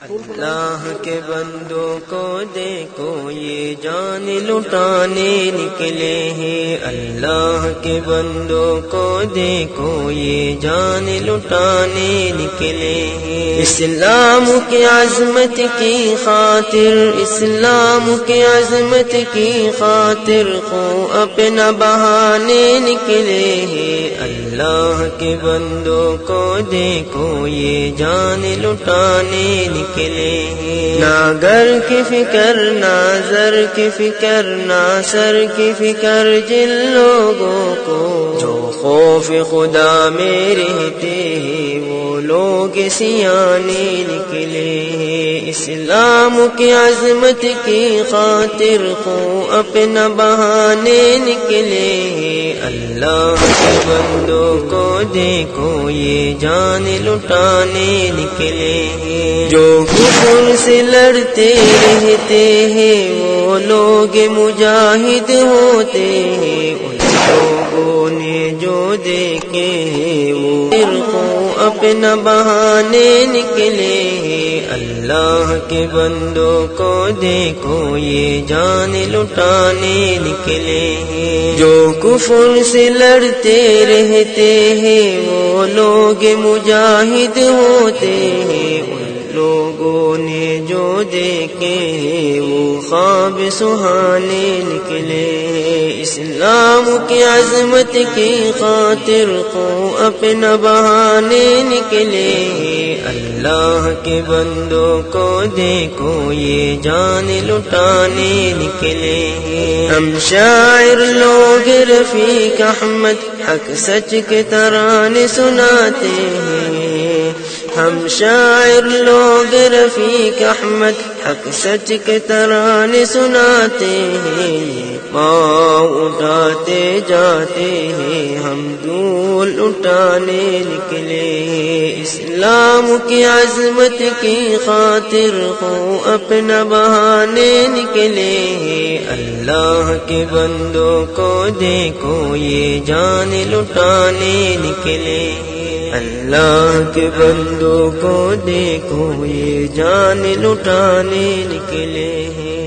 اللہ کے بندوں کو دیکھو، یہ جان لٹانے نکلے ہیں۔ اللہ کے بندوں کو دیکھو، یہ جان لٹانے نکلے ہیں۔ اسلام کی عظمت کی خاطر، اسلام کی عظمت کی خاطر کو اپنا بہانے نکلے ہیں۔ اللہ کے بندوں کو دیکھو، یہ جان لٹانے نکلے ہیں نہ گھر کی فکر نہ زر کی فکر نہ سر کی فکر جن لوگوں کو۔ جو خوف خدا میں رہتے ہیں وہ لوگ سیانے نکلے۔ ہیں اسلام کی عظمت کی خاطر کو اپنا بہانے نکلے۔ ہیں اللہ کے بندوں کو دیکھو، یہ جان لٹانے نکلے ہیں۔ جو کفر سے لڑتے رہتے ہیں، وہ لوگ مجاہد ہوتے ہیں۔ ان لوگوں نے جو دیکھے ہیں، وہ کو اپنا بہانے نکلے ہیں۔ اللہ کے بندوں کو دیکھو، یہ جان لٹانے نکلے ہیں۔ جو کفر سے لڑتے رہتے ہیں، وہ لوگ مجاہد ہوتے ہیں۔ لوگوں نے جو دیکھے وہ خواب سہانے نکلے۔ اسلام کی عظمت کی خاطر کو اپنا بہانے نکلے۔ اللہ کے بندوں کو دیکھو، یہ جان لٹانے نکلے۔ ہم شاعر لوگ رفیق احمد حق سچ کے ترانے سناتے ہیں۔ ہم شاعر لوگ رفیق احمد، حق سچ کے ترانے سناتے ہیں، پاؤں اٹھاتے جاتے ہیں، ہم دول اٹھانے نکلے۔ اسلام کی عظمت کی خاطر کو اپنا بہانے نکلے۔ اللہ کے بندوں کو دیکھو، یہ جان لٹانے نکلے۔ اللہ کے بندوں کو دیکھو یہ جان لٹانے نکلے ہیں۔